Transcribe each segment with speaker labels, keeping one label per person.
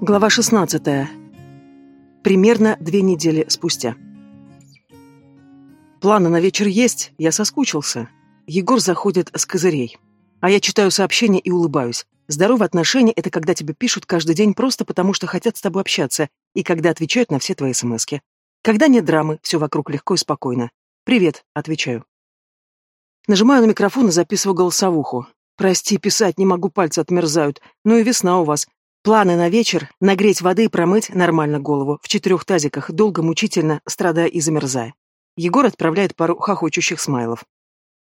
Speaker 1: Глава 16. Примерно две недели спустя. Планы на вечер есть, я соскучился. Егор заходит с козырей. А я читаю сообщения и улыбаюсь. Здоровые отношения — это когда тебе пишут каждый день просто потому, что хотят с тобой общаться, и когда отвечают на все твои смски. Когда нет драмы, все вокруг легко и спокойно. «Привет», — отвечаю. Нажимаю на микрофон и записываю голосовуху. «Прости, писать не могу, пальцы отмерзают. Ну и весна у вас. Планы на вечер — нагреть воды и промыть нормально голову, в четырех тазиках, долго, мучительно, страдая и замерзая. Егор отправляет пару хохочущих смайлов.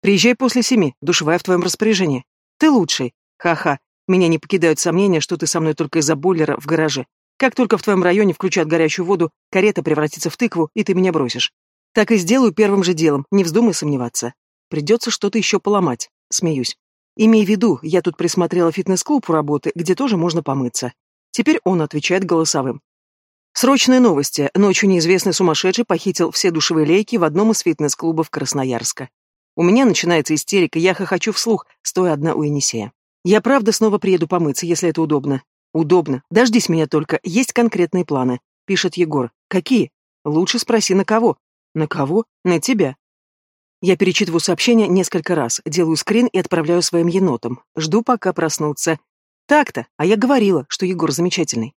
Speaker 1: «Приезжай после семи, душевая в твоем распоряжении. Ты лучший. Ха-ха. Меня не покидают сомнения, что ты со мной только из-за бойлера в гараже. Как только в твоем районе включат горячую воду, карета превратится в тыкву, и ты меня бросишь. Так и сделаю первым же делом, не вздумай сомневаться. Придется что-то еще поломать. Смеюсь. Имей в виду, я тут присмотрела фитнес-клуб у работы, где тоже можно помыться. Теперь он отвечает голосовым. Срочные новости. Ночью неизвестный сумасшедший похитил все душевые лейки в одном из фитнес-клубов Красноярска. У меня начинается истерика, я хохочу вслух, стоя одна у Енисея. Я правда снова приеду помыться, если это удобно. Удобно. Дождись меня только, есть конкретные планы. Пишет Егор. Какие? Лучше спроси, на кого? На кого? На тебя. Я перечитываю сообщение несколько раз, делаю скрин и отправляю своим енотам. Жду, пока проснутся. Так-то, а я говорила, что Егор замечательный.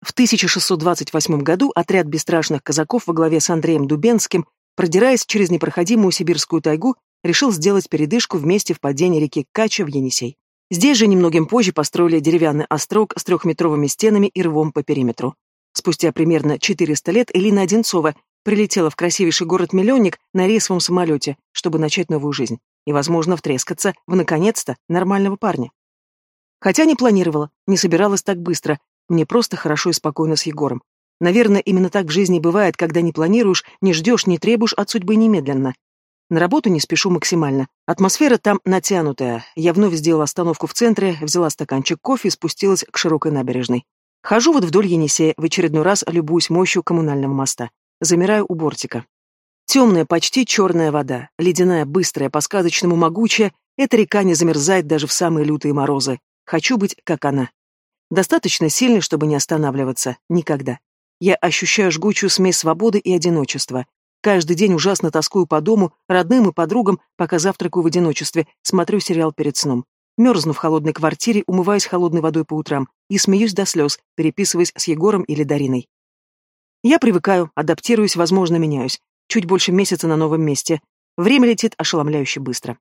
Speaker 1: В 1628 году отряд бесстрашных казаков во главе с Андреем Дубенским, продираясь через непроходимую сибирскую тайгу, решил сделать передышку в месте впадения реки Кача в Енисей. Здесь же немногим позже построили деревянный острог с трехметровыми стенами и рвом по периметру. Спустя примерно 400 лет Элина Одинцова Прилетела в красивейший город-миллионник на рейсовом самолете, чтобы начать новую жизнь. И, возможно, втрескаться в, наконец-то, нормального парня. Хотя не планировала, не собиралась так быстро. Мне просто хорошо и спокойно с Егором. Наверное, именно так в жизни бывает, когда не планируешь, не ждешь, не требуешь от судьбы немедленно. На работу не спешу максимально. Атмосфера там натянутая. Я вновь сделала остановку в центре, взяла стаканчик кофе и спустилась к широкой набережной. Хожу вот вдоль Енисея, в очередной раз любуюсь мощью коммунального моста. Замираю у бортика. Темная, почти черная вода, ледяная, быстрая, по-сказочному могучая, эта река не замерзает даже в самые лютые морозы. Хочу быть, как она. Достаточно сильной, чтобы не останавливаться. Никогда. Я ощущаю жгучую смесь свободы и одиночества. Каждый день ужасно тоскую по дому, родным и подругам, пока завтракаю в одиночестве, смотрю сериал перед сном. Мерзну в холодной квартире, умываюсь холодной водой по утрам и смеюсь до слез, переписываясь с Егором или Дариной. Я привыкаю, адаптируюсь, возможно, меняюсь. Чуть больше месяца на новом месте. Время летит ошеломляюще быстро.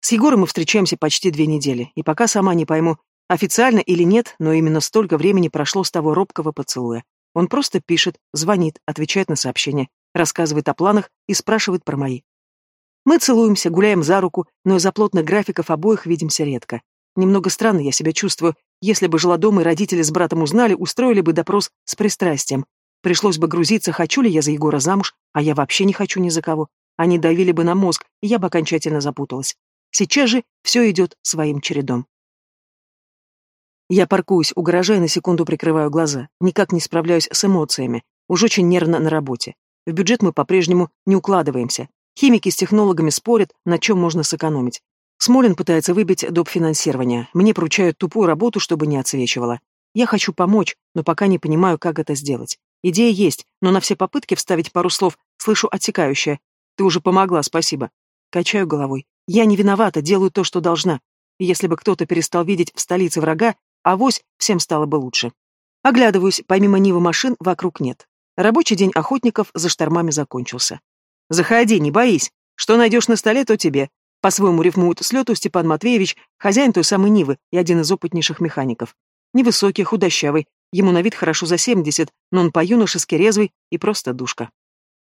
Speaker 1: С Егором мы встречаемся почти две недели, и пока сама не пойму, официально или нет, но именно столько времени прошло с того робкого поцелуя. Он просто пишет, звонит, отвечает на сообщения, рассказывает о планах и спрашивает про мои. Мы целуемся, гуляем за руку, но из-за плотных графиков обоих видимся редко. Немного странно я себя чувствую. Если бы жила дома и родители с братом узнали, устроили бы допрос с пристрастием. Пришлось бы грузиться, хочу ли я за Егора замуж, а я вообще не хочу ни за кого. Они давили бы на мозг, и я бы окончательно запуталась. Сейчас же все идет своим чередом. Я паркуюсь у гаража и на секунду прикрываю глаза. Никак не справляюсь с эмоциями. Уж очень нервно на работе. В бюджет мы по-прежнему не укладываемся. Химики с технологами спорят, на чем можно сэкономить. Смолин пытается выбить доп. финансирования. Мне поручают тупую работу, чтобы не отсвечивала. Я хочу помочь, но пока не понимаю, как это сделать. Идея есть, но на все попытки вставить пару слов слышу отсекающее. Ты уже помогла, спасибо. Качаю головой. Я не виновата, делаю то, что должна. Если бы кто-то перестал видеть в столице врага, авось всем стало бы лучше. Оглядываюсь, помимо Нивы машин вокруг нет. Рабочий день охотников за штормами закончился. «Заходи, не боись. Что найдешь на столе, то тебе». По-своему рифмует с лету Степан Матвеевич, хозяин той самой Нивы и один из опытнейших механиков. Невысокий, худощавый, Ему на вид хорошо за 70, но он по-юношески резвый и просто душка.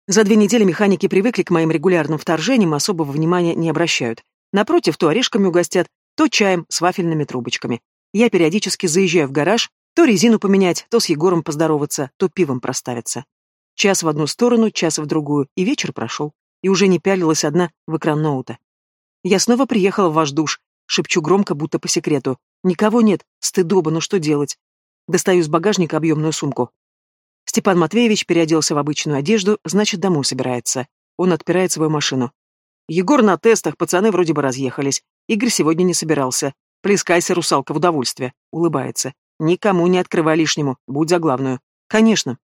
Speaker 1: За две недели механики привыкли к моим регулярным вторжениям, особого внимания не обращают. Напротив, то орешками угостят, то чаем с вафельными трубочками. Я периодически заезжаю в гараж, то резину поменять, то с Егором поздороваться, то пивом проставиться. Час в одну сторону, час в другую, и вечер прошел. И уже не пялилась одна в экран ноута. Я снова приехала в ваш душ, шепчу громко, будто по секрету. Никого нет, стыдоба, ну что делать? Достаю из багажника объемную сумку. Степан Матвеевич переоделся в обычную одежду, значит, домой собирается. Он отпирает свою машину. Егор на тестах, пацаны вроде бы разъехались. Игорь сегодня не собирался. Плескайся, русалка, в удовольствие. Улыбается. Никому не открывай лишнему, будь за главную. Конечно.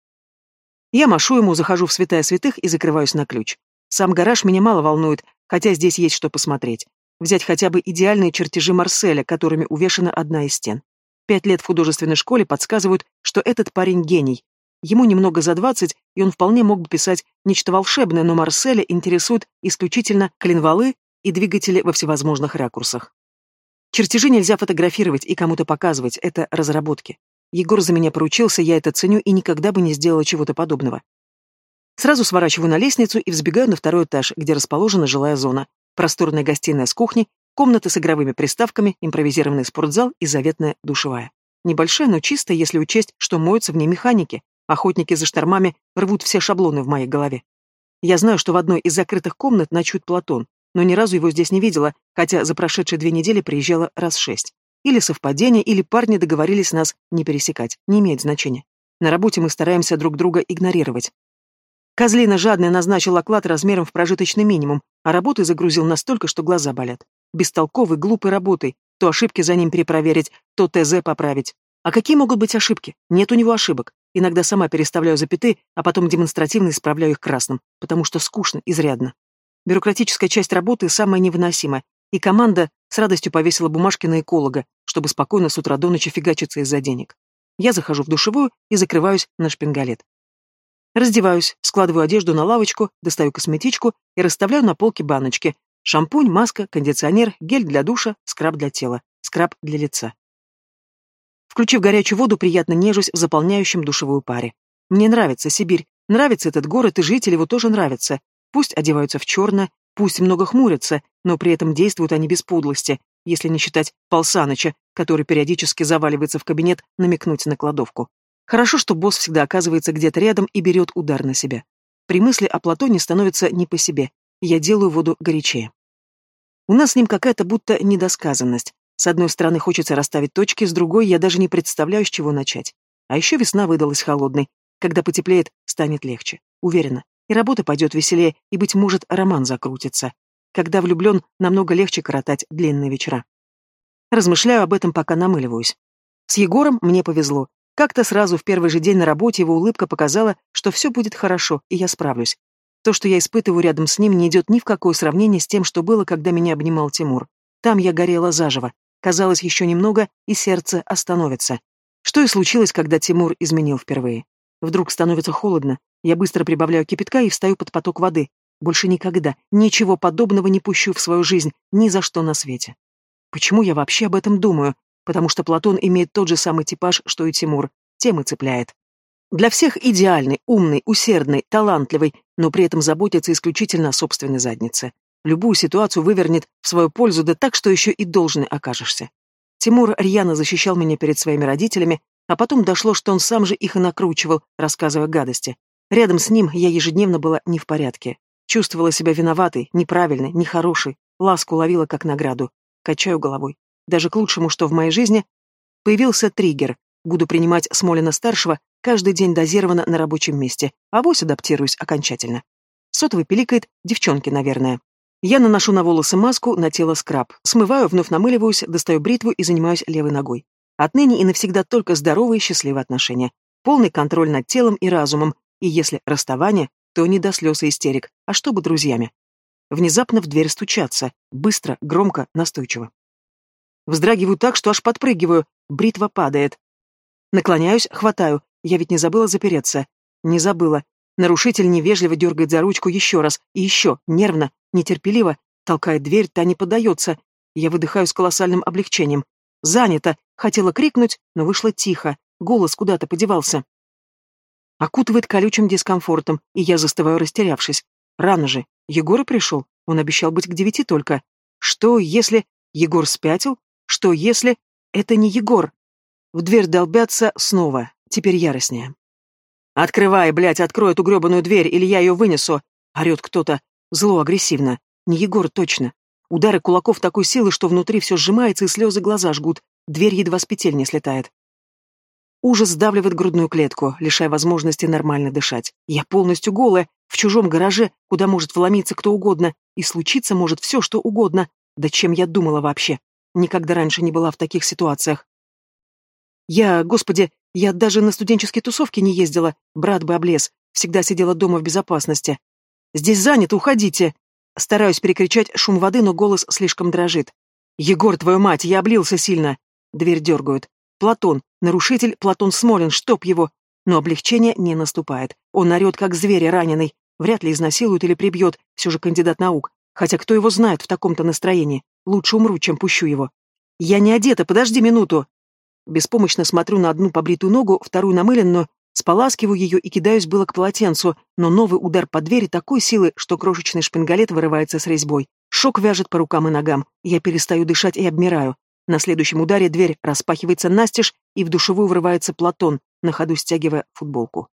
Speaker 1: Я машу ему, захожу в святая святых и закрываюсь на ключ. Сам гараж меня мало волнует, хотя здесь есть что посмотреть. Взять хотя бы идеальные чертежи Марселя, которыми увешана одна из стен. Пять лет в художественной школе подсказывают, что этот парень гений. Ему немного за двадцать, и он вполне мог бы писать нечто волшебное, но Марселя интересует исключительно коленвалы и двигатели во всевозможных ракурсах. Чертежи нельзя фотографировать и кому-то показывать, это разработки. Егор за меня поручился, я это ценю и никогда бы не сделала чего-то подобного. Сразу сворачиваю на лестницу и взбегаю на второй этаж, где расположена жилая зона. Просторная гостиная с кухней, комната с игровыми приставками, импровизированный спортзал и заветная душевая. Небольшая, но чистая, если учесть, что моются в ней механики. Охотники за штормами рвут все шаблоны в моей голове. Я знаю, что в одной из закрытых комнат ночует Платон, но ни разу его здесь не видела, хотя за прошедшие две недели приезжала раз шесть. Или совпадение, или парни договорились нас не пересекать, не имеет значения. На работе мы стараемся друг друга игнорировать. Козлина жадная назначил оклад размером в прожиточный минимум, а работы загрузил настолько, что глаза болят. Бестолковый, глупой работой. То ошибки за ним перепроверить, то ТЗ поправить. А какие могут быть ошибки? Нет у него ошибок. Иногда сама переставляю запятые, а потом демонстративно исправляю их красным, потому что скучно, изрядно. Бюрократическая часть работы самая невыносимая, и команда с радостью повесила бумажки на эколога, чтобы спокойно с утра до ночи фигачиться из-за денег. Я захожу в душевую и закрываюсь на шпингалет. Раздеваюсь, складываю одежду на лавочку, достаю косметичку и расставляю на полке баночки. Шампунь, маска, кондиционер, гель для душа, скраб для тела, скраб для лица. Включив горячую воду, приятно нежусь в заполняющем душевую паре. Мне нравится Сибирь, нравится этот город, и жители его тоже нравятся. Пусть одеваются в черное, пусть много хмурятся, но при этом действуют они без подлости, если не считать Пал Саныча, который периодически заваливается в кабинет намекнуть на кладовку. Хорошо, что босс всегда оказывается где-то рядом и берет удар на себя. При мысли о Платоне становится не по себе. Я делаю воду горячее. У нас с ним какая-то будто недосказанность. С одной стороны, хочется расставить точки, с другой, я даже не представляю, с чего начать. А еще весна выдалась холодной. Когда потеплеет, станет легче. Уверена. И работа пойдет веселее, и, быть может, роман закрутится. Когда влюблен, намного легче коротать длинные вечера. Размышляю об этом, пока намыливаюсь. С Егором мне повезло. Как-то сразу в первый же день на работе его улыбка показала, что все будет хорошо, и я справлюсь. То, что я испытываю рядом с ним, не идет ни в какое сравнение с тем, что было, когда меня обнимал Тимур. Там я горела заживо. Казалось, еще немного, и сердце остановится. Что и случилось, когда Тимур изменил впервые. Вдруг становится холодно, я быстро прибавляю кипятка и встаю под поток воды. Больше никогда, ничего подобного не пущу в свою жизнь, ни за что на свете. Почему я вообще об этом думаю? потому что Платон имеет тот же самый типаж, что и Тимур, тем и цепляет. Для всех идеальный, умный, усердный, талантливый, но при этом заботится исключительно о собственной заднице. Любую ситуацию вывернет в свою пользу, да так, что еще и должный окажешься. Тимур рьяно защищал меня перед своими родителями, а потом дошло, что он сам же их и накручивал, рассказывая гадости. Рядом с ним я ежедневно была не в порядке. Чувствовала себя виноватой, неправильной, нехорошей, ласку ловила как награду. Качаю головой. Даже к лучшему, что в моей жизни появился триггер. Буду принимать Смолина-старшего каждый день дозированно на рабочем месте, а вось адаптируюсь окончательно. Сотовый пиликает, девчонки, наверное. Я наношу на волосы маску, на тело скраб, смываю, вновь намыливаюсь, достаю бритву и занимаюсь левой ногой. Отныне и навсегда только здоровые и счастливые отношения. Полный контроль над телом и разумом, и если расставание, то не до слез и истерик, а чтобы друзьями. Внезапно в дверь стучатся, быстро, громко, настойчиво. Вздрагиваю так, что аж подпрыгиваю. Бритва падает. Наклоняюсь, хватаю. Я ведь не забыла запереться. Не забыла. Нарушитель невежливо дергает за ручку еще раз. И еще, нервно, нетерпеливо. Толкает дверь, та не поддается. Я выдыхаю с колоссальным облегчением. Занято. Хотела крикнуть, но вышло тихо. Голос куда-то подевался. Окутывает колючим дискомфортом, и я застываю, растерявшись. Рано же. Егор пришел. Он обещал быть к девяти только. Что, если... Егор спятил? Что если... Это не Егор. В дверь долбятся снова, теперь яростнее. «Открывай, блядь, открой эту гребаную дверь, или я ее вынесу!» Орет кто-то. Зло, агрессивно. Не Егор, точно. Удары кулаков такой силы, что внутри все сжимается и слезы глаза жгут. Дверь едва с петель не слетает. Ужас сдавливает грудную клетку, лишая возможности нормально дышать. Я полностью голая, в чужом гараже, куда может вломиться кто угодно, и случиться может все, что угодно. Да чем я думала вообще? Никогда раньше не была в таких ситуациях. Я, господи, я даже на студенческие тусовки не ездила, брат бы облез, всегда сидела дома в безопасности. Здесь занято, уходите. Стараюсь перекричать шум воды, но голос слишком дрожит. Егор, твою мать, я облился сильно. Дверь дергают. Платон, нарушитель Платон Смолин, чтоб его. Но облегчение не наступает. Он орет, как зверь раненый. Вряд ли изнасилует или прибьет, все же кандидат наук. Хотя кто его знает в таком-то настроении? Лучше умру, чем пущу его. Я не одета, подожди минуту. Беспомощно смотрю на одну побритую ногу, вторую намыленную, споласкиваю ее и кидаюсь было к полотенцу, но новый удар по двери такой силы, что крошечный шпингалет вырывается с резьбой. Шок вяжет по рукам и ногам. Я перестаю дышать и обмираю. На следующем ударе дверь распахивается настежь, и в душевую врывается Платон, на ходу стягивая футболку.